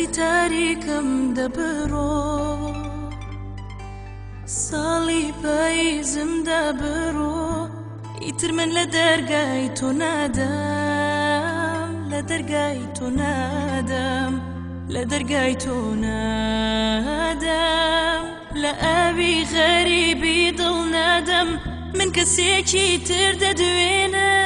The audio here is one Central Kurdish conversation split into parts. دەستی تاریکم دەبڕۆ ساڵی پاییزم دەبڕۆ ئیتر من لە دەرگای تۆ نادەم لە دەرگای تۆ نادەم لە دەرگای تۆ نادەم لە ئاوی غەریبی دڵ نادەم من کەسێکی تر دەدوێنە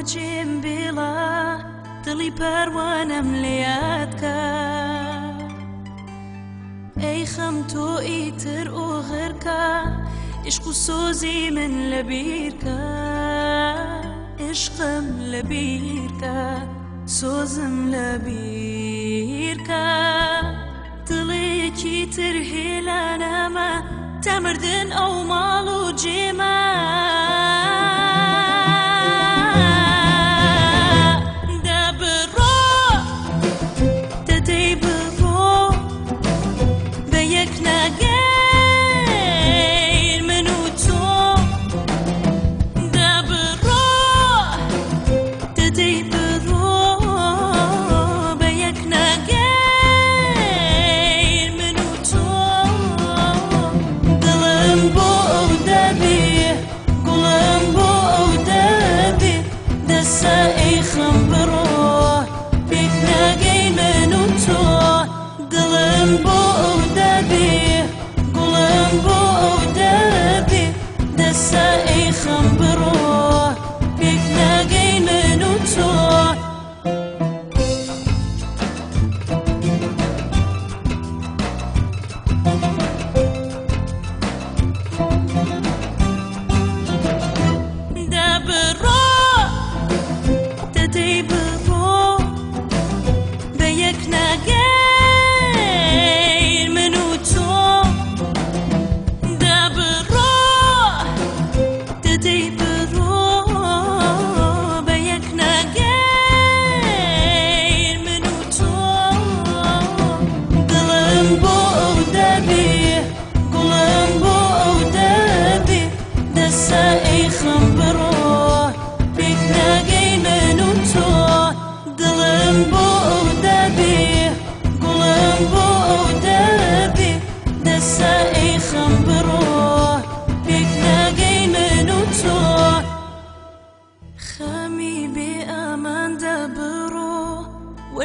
بەجێم بێڵە دڵی پەروانم لێاتکە ئەی خەم تۆ ئیتر ئۆغرکە عشق و سۆزی من لە بیرکە عشقم لە بیرکە سۆزم لە بیرکە دڵێکی تر هێلانەمە تەمردن ئەو ماڵ و جێمە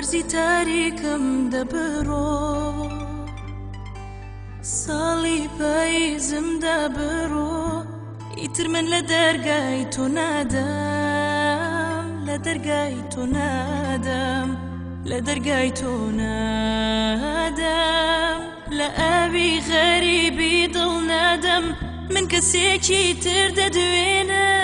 هەرزی تاریکم دەبڕۆ ساڵی پاییزم دەبڕۆ ئیتر من لە دەرگای تۆ نادەم لە دەرگای تۆ نادەم لە دەرگای تۆ نادەم لە ئاوی غەریبی دڵ نادەم من کەسێکی تر دەدوێنە